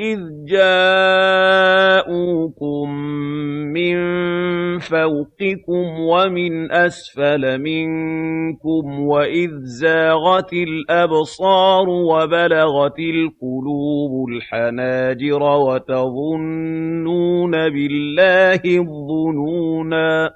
إِذْ جَاءُوكُم مِّن فَوْقِكُمْ وَمِنْ أَسْفَلَ مِنكُمْ وَإِذْ زَاغَتِ الْأَبْصَارُ وَبَلَغَتِ الْقُلُوبُ الْحَنَاجِرَ وَتَظُنُّونَ بِاللَّهِ الظُّنُونَا